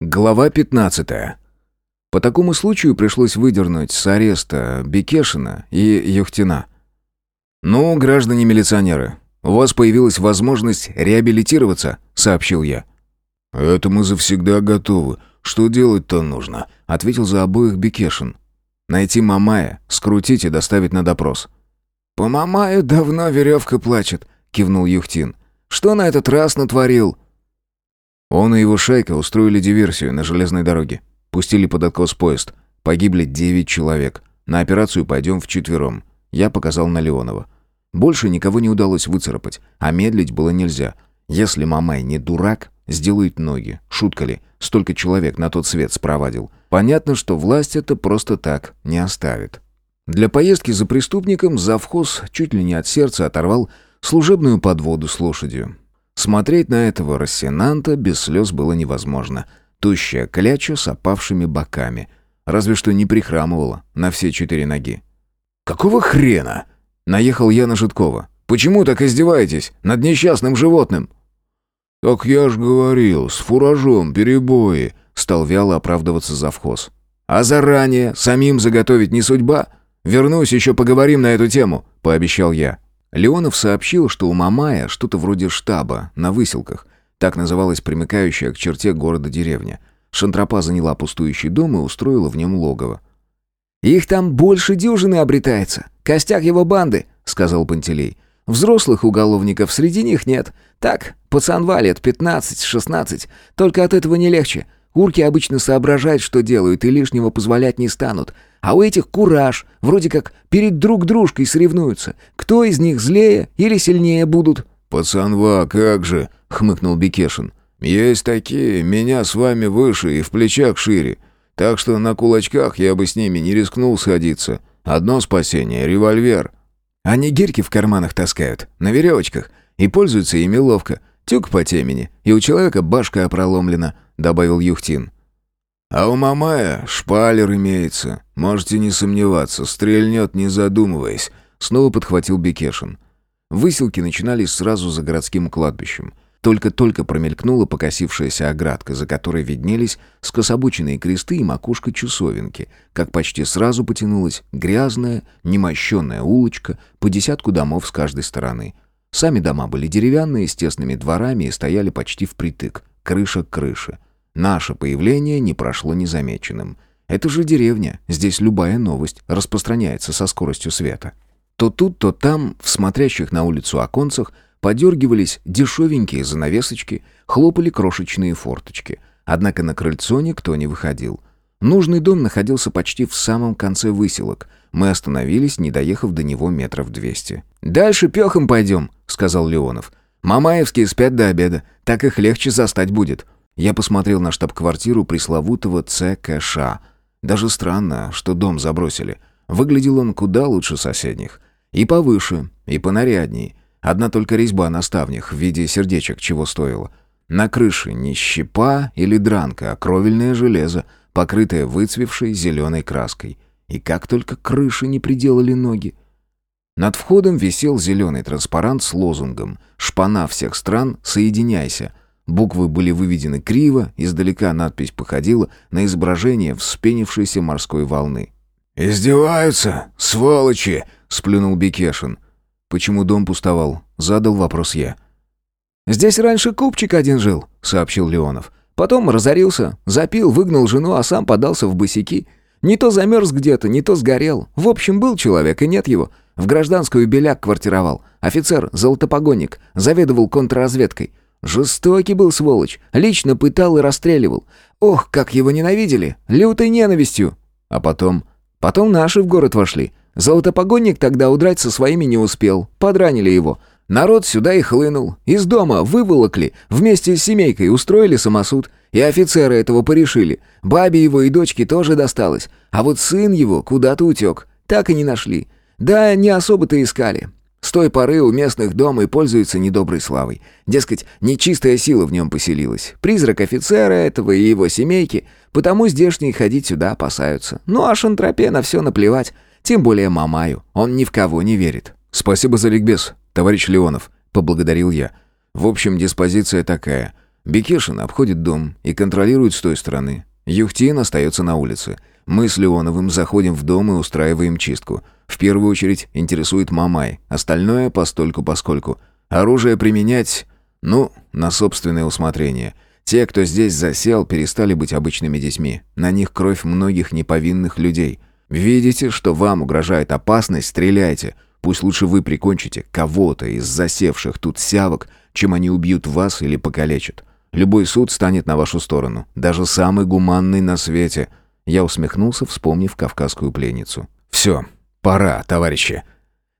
Глава 15. По такому случаю пришлось выдернуть с ареста Бекешина и Юхтина. «Ну, граждане милиционеры, у вас появилась возможность реабилитироваться», — сообщил я. «Это мы завсегда готовы. Что делать-то нужно?» — ответил за обоих Бекешин. «Найти Мамая, скрутить и доставить на допрос». «По Мамаю давно веревка плачет», — кивнул Юхтин. «Что на этот раз натворил?» Он и его шайка устроили диверсию на железной дороге. Пустили под откос поезд. Погибли девять человек. На операцию пойдем вчетвером. Я показал на Леонова. Больше никого не удалось выцарапать, а медлить было нельзя. Если Мамай не дурак, сделает ноги. Шутка ли? Столько человек на тот свет спровадил. Понятно, что власть это просто так не оставит. Для поездки за преступником завхоз чуть ли не от сердца оторвал служебную подводу с лошадью. Смотреть на этого рассенанта без слез было невозможно. Тущая кляча с опавшими боками. Разве что не прихрамывала на все четыре ноги. «Какого хрена?» Наехал я на Житкова. «Почему так издеваетесь над несчастным животным?» «Так я ж говорил, с фуражом перебои», — стал вяло оправдываться завхоз. «А заранее самим заготовить не судьба? Вернусь, еще поговорим на эту тему», — пообещал я. Леонов сообщил, что у Мамая что-то вроде штаба на выселках. Так называлась примыкающая к черте города деревня. Шантропа заняла пустующий дом и устроила в нем логово. «Их там больше дюжины обретается. Костяк его банды», — сказал Пантелей. «Взрослых уголовников среди них нет. Так, пацанва лет 15-16. Только от этого не легче. Урки обычно соображают, что делают, и лишнего позволять не станут. А у этих кураж, вроде как перед друг дружкой соревнуются. Кто из них злее или сильнее будут?» «Пацанва, как же!» — хмыкнул Бекешин. «Есть такие, меня с вами выше и в плечах шире. Так что на кулачках я бы с ними не рискнул садиться. Одно спасение — револьвер». Они гирьки в карманах таскают, на веревочках, и пользуются ими ловко. Тюк по темени, и у человека башка проломлена», — добавил Юхтин. «А у Мамая шпалер имеется. Можете не сомневаться, стрельнет, не задумываясь», — снова подхватил Бекешин. Выселки начинались сразу за городским кладбищем. Только-только промелькнула покосившаяся оградка, за которой виднелись скособоченные кресты и макушка часовенки, как почти сразу потянулась грязная, немощенная улочка по десятку домов с каждой стороны. Сами дома были деревянные, с тесными дворами и стояли почти впритык, крыша к крыше. Наше появление не прошло незамеченным. Это же деревня, здесь любая новость распространяется со скоростью света. То тут, то там, в смотрящих на улицу оконцах, подергивались дешевенькие занавесочки, хлопали крошечные форточки. Однако на крыльцо никто не выходил. Нужный дом находился почти в самом конце выселок. Мы остановились, не доехав до него метров двести. «Дальше пехом пойдем», — сказал Леонов. «Мамаевские спят до обеда, так их легче застать будет». Я посмотрел на штаб-квартиру пресловутого ЦКШ. Даже странно, что дом забросили. Выглядел он куда лучше соседних. И повыше, и понарядней. Одна только резьба на ставнях в виде сердечек чего стоила. На крыше не щепа или дранка, а кровельное железо, покрытое выцвевшей зеленой краской. И как только крыши не приделали ноги. Над входом висел зеленый транспарант с лозунгом «Шпана всех стран, соединяйся», Буквы были выведены криво, издалека надпись походила на изображение вспенившейся морской волны. «Издеваются, сволочи!» — сплюнул Бекешин. «Почему дом пустовал?» — задал вопрос я. «Здесь раньше купчик один жил», — сообщил Леонов. «Потом разорился, запил, выгнал жену, а сам подался в босяки. Не то замерз где-то, не то сгорел. В общем, был человек, и нет его. В гражданскую беляк квартировал. Офицер, золотопогонник, заведовал контрразведкой. Жестокий был сволочь, лично пытал и расстреливал. Ох, как его ненавидели, лютой ненавистью. А потом... Потом наши в город вошли. Золотопогонник тогда удрать со своими не успел, подранили его. Народ сюда и хлынул. Из дома выволокли, вместе с семейкой устроили самосуд. И офицеры этого порешили. Бабе его и дочке тоже досталось. А вот сын его куда-то утек. Так и не нашли. Да, не особо-то искали. С той поры у местных дом и пользуется недоброй славой. Дескать, нечистая сила в нем поселилась. Призрак офицера этого и его семейки, потому здешние ходить сюда опасаются. Ну а Шантропе на все наплевать. Тем более Мамаю. Он ни в кого не верит. «Спасибо за ликбез, товарищ Леонов», — поблагодарил я. «В общем, диспозиция такая. Бекешин обходит дом и контролирует с той стороны. Юхтин остается на улице. Мы с Леоновым заходим в дом и устраиваем чистку. В первую очередь интересует Мамай, остальное постольку-поскольку. Оружие применять, ну, на собственное усмотрение. Те, кто здесь засел, перестали быть обычными детьми. На них кровь многих неповинных людей. Видите, что вам угрожает опасность, стреляйте. Пусть лучше вы прикончите кого-то из засевших тут сявок, чем они убьют вас или покалечат. Любой суд станет на вашу сторону, даже самый гуманный на свете. Я усмехнулся, вспомнив кавказскую пленницу. Все, пора, товарищи.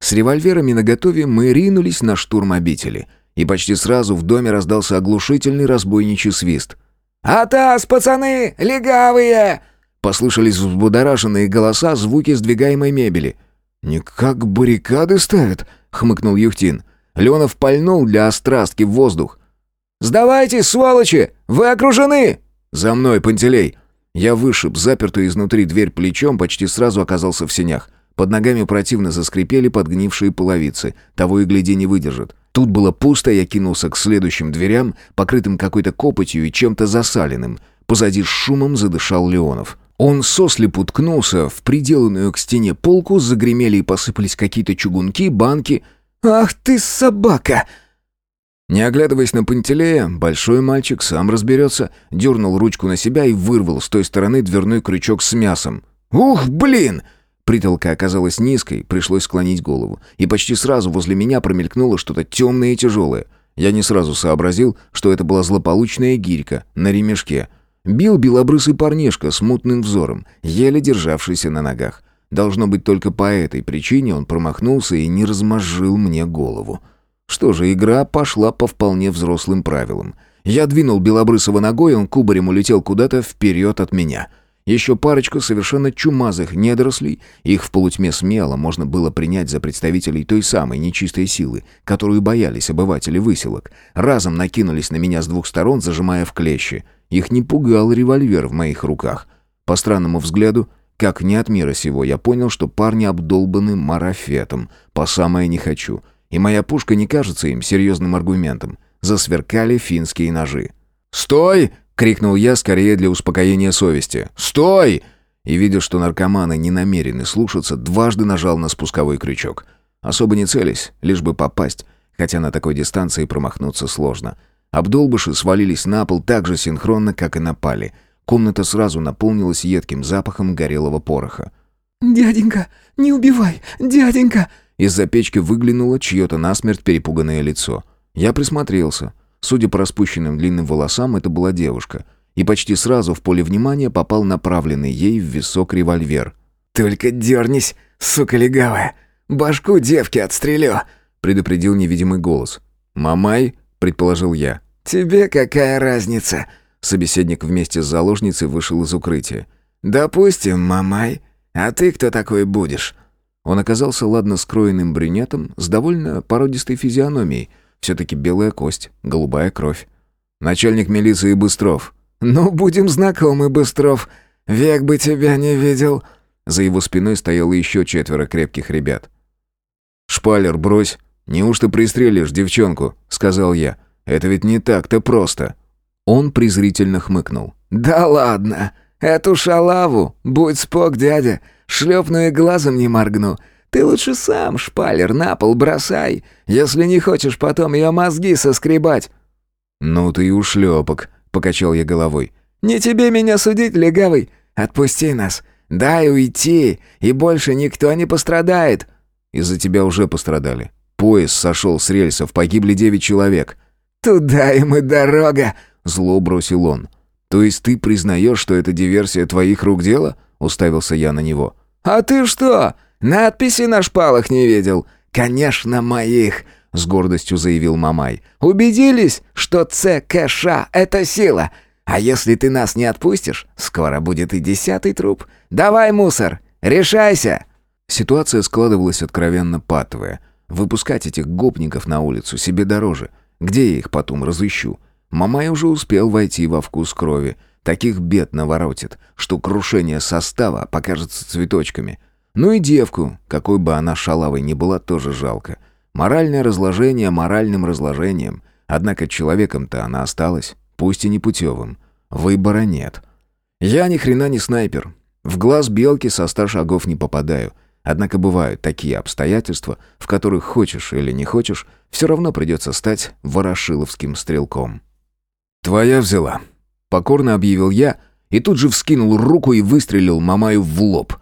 С револьверами наготове мы ринулись на штурм обители, и почти сразу в доме раздался оглушительный разбойничий свист. «Атас, пацаны, легавые!» Послышались взбудораженные голоса, звуки сдвигаемой мебели. «Не как баррикады ставят», — хмыкнул Юхтин. Леонов пальнул для острастки в воздух. «Сдавайтесь, сволочи! Вы окружены!» «За мной, Пантелей!» Я вышиб запертую изнутри дверь плечом, почти сразу оказался в сенях. Под ногами противно заскрипели подгнившие половицы. Того и гляди не выдержит. Тут было пусто, я кинулся к следующим дверям, покрытым какой-то копотью и чем-то засаленным. Позади с шумом задышал Леонов. Он сослепу ткнулся в приделанную к стене полку, загремели и посыпались какие-то чугунки, банки. «Ах ты собака!» Не оглядываясь на Пантелея, большой мальчик сам разберется, дернул ручку на себя и вырвал с той стороны дверной крючок с мясом. «Ух, блин!» Притолка оказалась низкой, пришлось склонить голову. И почти сразу возле меня промелькнуло что-то темное и тяжелое. Я не сразу сообразил, что это была злополучная гирька на ремешке. Бил белобрысый парнишка с мутным взором, еле державшийся на ногах. Должно быть, только по этой причине он промахнулся и не размозжил мне голову. Что же, игра пошла по вполне взрослым правилам. Я двинул Белобрысова ногой, он кубарем улетел куда-то вперед от меня. Еще парочка совершенно чумазых недорослей, их в полутьме смело можно было принять за представителей той самой нечистой силы, которую боялись обыватели выселок, разом накинулись на меня с двух сторон, зажимая в клещи. Их не пугал револьвер в моих руках. По странному взгляду, как не от мира сего, я понял, что парни обдолбаны марафетом, по самое не хочу — и моя пушка не кажется им серьезным аргументом. Засверкали финские ножи. «Стой!» — крикнул я скорее для успокоения совести. «Стой!» И, видя, что наркоманы не намерены слушаться, дважды нажал на спусковой крючок. Особо не целясь, лишь бы попасть, хотя на такой дистанции промахнуться сложно. Обдолбыши свалились на пол так же синхронно, как и напали. Комната сразу наполнилась едким запахом горелого пороха. «Дяденька, не убивай! Дяденька!» Из-за печки выглянуло чье-то насмерть перепуганное лицо. Я присмотрелся. Судя по распущенным длинным волосам, это была девушка. И почти сразу в поле внимания попал направленный ей в висок револьвер. «Только дернись, сука легавая! Башку девки отстрелю!» предупредил невидимый голос. «Мамай?» — предположил я. «Тебе какая разница?» Собеседник вместе с заложницей вышел из укрытия. «Допустим, Мамай. А ты кто такой будешь?» Он оказался ладно скроенным брюнетом с довольно породистой физиономией. Все-таки белая кость, голубая кровь. Начальник милиции Быстров. «Ну, будем знакомы, Быстров. Век бы тебя не видел». За его спиной стояло еще четверо крепких ребят. «Шпалер, брось. Неужто пристрелишь девчонку?» — сказал я. «Это ведь не так-то просто». Он презрительно хмыкнул. «Да ладно. Эту шалаву, будь спок, дядя, шлепну и глазом не моргну. Ты лучше сам шпалер на пол бросай, если не хочешь потом ее мозги соскребать». «Ну ты и ушлепок», — покачал я головой. «Не тебе меня судить, легавый. Отпусти нас. Дай уйти, и больше никто не пострадает». «Из-за тебя уже пострадали. Поезд сошел с рельсов, погибли девять человек». «Туда им и дорога», — зло бросил он. «То есть ты признаешь, что это диверсия твоих рук дело?» — уставился я на него. «А ты что, надписи на шпалах не видел?» «Конечно, моих!» — с гордостью заявил Мамай. «Убедились, что ЦКШ — это сила. А если ты нас не отпустишь, скоро будет и десятый труп. Давай, мусор, решайся!» Ситуация складывалась откровенно патовая. Выпускать этих гопников на улицу себе дороже. Где я их потом разыщу? Мамай уже успел войти во вкус крови. Таких бед наворотит, что крушение состава покажется цветочками. Ну и девку, какой бы она шалавой ни была, тоже жалко. Моральное разложение моральным разложением. Однако человеком-то она осталась. пусть и непутевым. Выбора нет. Я ни хрена не снайпер. В глаз белки со ста шагов не попадаю. Однако бывают такие обстоятельства, в которых хочешь или не хочешь, все равно придется стать ворошиловским стрелком. «Твоя взяла», — покорно объявил я, и тут же вскинул руку и выстрелил Мамаю в лоб.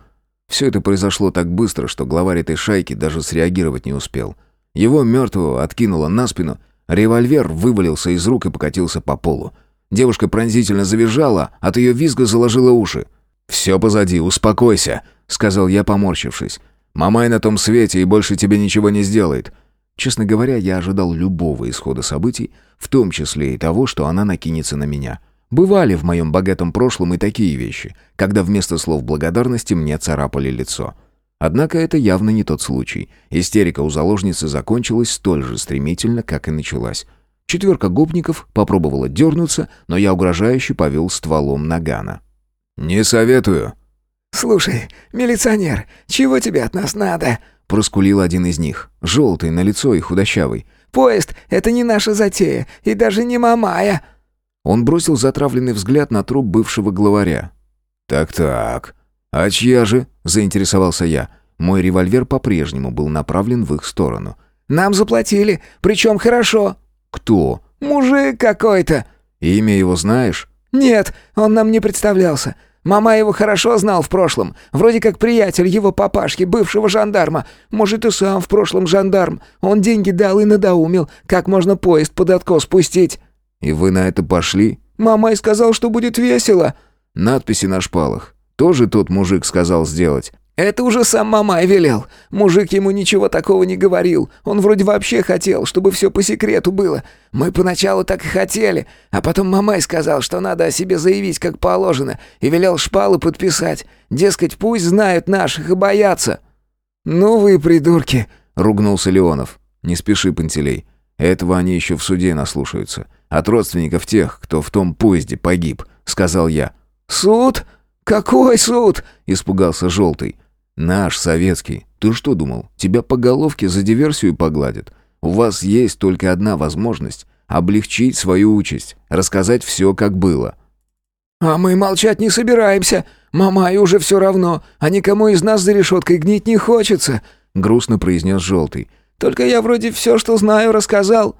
Все это произошло так быстро, что главарь этой шайки даже среагировать не успел. Его мертвого откинуло на спину, револьвер вывалился из рук и покатился по полу. Девушка пронзительно завизжала, от ее визга заложила уши. «Все позади, успокойся», — сказал я, поморщившись. «Мамай на том свете и больше тебе ничего не сделает». Честно говоря, я ожидал любого исхода событий, в том числе и того, что она накинется на меня. Бывали в моем богатом прошлом и такие вещи, когда вместо слов благодарности мне царапали лицо. Однако это явно не тот случай. Истерика у заложницы закончилась столь же стремительно, как и началась. Четверка гопников попробовала дернуться, но я угрожающе повел стволом нагана. «Не советую». «Слушай, милиционер, чего тебе от нас надо?» Проскулил один из них, желтый на лицо и худощавый. «Поезд — это не наша затея, и даже не мамая!» Он бросил затравленный взгляд на труп бывшего главаря. «Так-так, а чья же?» — заинтересовался я. Мой револьвер по-прежнему был направлен в их сторону. «Нам заплатили, причем хорошо». «Кто?» «Мужик какой-то». «Имя его знаешь?» «Нет, он нам не представлялся. Мама его хорошо знал в прошлом. Вроде как приятель его папашки, бывшего жандарма. Может, и сам в прошлом жандарм. Он деньги дал и надоумил, как можно поезд под откос спустить». «И вы на это пошли?» «Мамай сказал, что будет весело». «Надписи на шпалах. Тоже тот мужик сказал сделать». «Это уже сам Мамай велел. Мужик ему ничего такого не говорил. Он вроде вообще хотел, чтобы все по секрету было. Мы поначалу так и хотели. А потом Мамай сказал, что надо о себе заявить как положено, и велел шпалы подписать. Дескать, пусть знают наших и боятся». «Ну вы придурки», — ругнулся Леонов. «Не спеши, Пантелей. Этого они еще в суде наслушаются. От родственников тех, кто в том поезде погиб», — сказал я. «Суд? Какой суд?» — испугался Желтый. «Наш, советский. Ты что думал, тебя по головке за диверсию погладят? У вас есть только одна возможность — облегчить свою участь, рассказать все, как было». «А мы молчать не собираемся. Мамай уже все равно, а никому из нас за решеткой гнить не хочется», — грустно произнес Желтый. «Только я вроде все, что знаю, рассказал».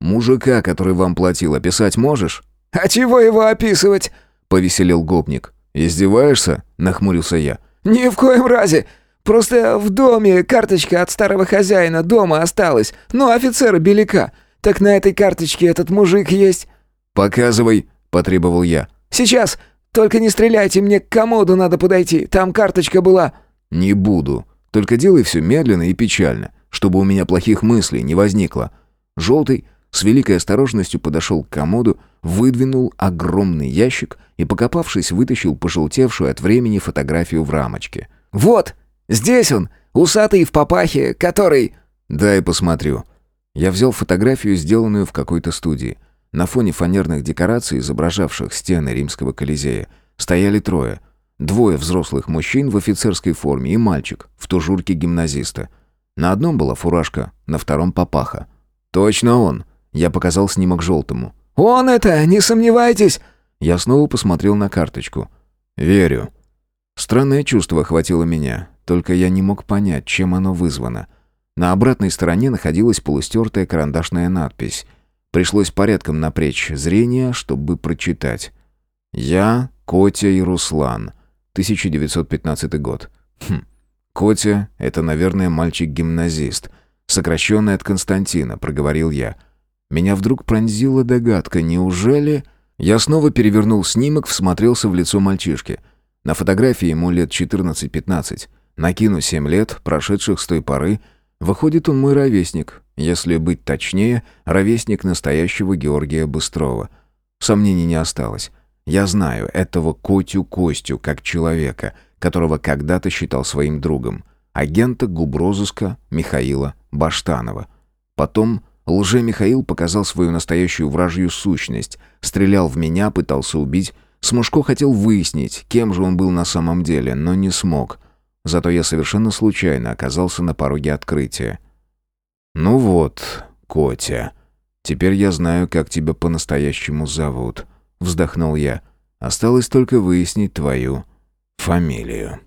«Мужика, который вам платил, описать можешь?» «А чего его описывать?» — повеселел гопник. «Издеваешься?» — нахмурился я. «Ни в коем разе. Просто в доме карточка от старого хозяина дома осталась, ну, офицера Беляка. Так на этой карточке этот мужик есть». «Показывай», — потребовал я. «Сейчас. Только не стреляйте, мне к комоду надо подойти. Там карточка была». «Не буду. Только делай все медленно и печально, чтобы у меня плохих мыслей не возникло». Желтый с великой осторожностью подошел к комоду, выдвинул огромный ящик и, покопавшись, вытащил пожелтевшую от времени фотографию в рамочке. «Вот! Здесь он! Усатый в папахе, который...» «Дай посмотрю». Я взял фотографию, сделанную в какой-то студии. На фоне фанерных декораций, изображавших стены римского колизея, стояли трое. Двое взрослых мужчин в офицерской форме и мальчик в тужурке гимназиста. На одном была фуражка, на втором папаха. «Точно он!» Я показал снимок желтому. «Он это, не сомневайтесь!» Я снова посмотрел на карточку. «Верю». Странное чувство охватило меня, только я не мог понять, чем оно вызвано. На обратной стороне находилась полустертая карандашная надпись. Пришлось порядком напрячь зрение, чтобы прочитать. «Я, Котя и Руслан. 1915 год». Хм. Котя — это, наверное, мальчик-гимназист. Сокращенный от Константина, проговорил я. Меня вдруг пронзила догадка. Неужели... Я снова перевернул снимок, всмотрелся в лицо мальчишки. На фотографии ему лет 14-15. Накину 7 лет, прошедших с той поры. Выходит, он мой ровесник. Если быть точнее, ровесник настоящего Георгия Быстрова. Сомнений не осталось. Я знаю этого Котю Костю как человека, которого когда-то считал своим другом. Агента губрозыска Михаила Баштанова. Потом Лже-Михаил показал свою настоящую вражью сущность, стрелял в меня, пытался убить. Смушко хотел выяснить, кем же он был на самом деле, но не смог. Зато я совершенно случайно оказался на пороге открытия. «Ну вот, Котя». Теперь я знаю, как тебя по-настоящему зовут. Вздохнул я. Осталось только выяснить твою фамилию.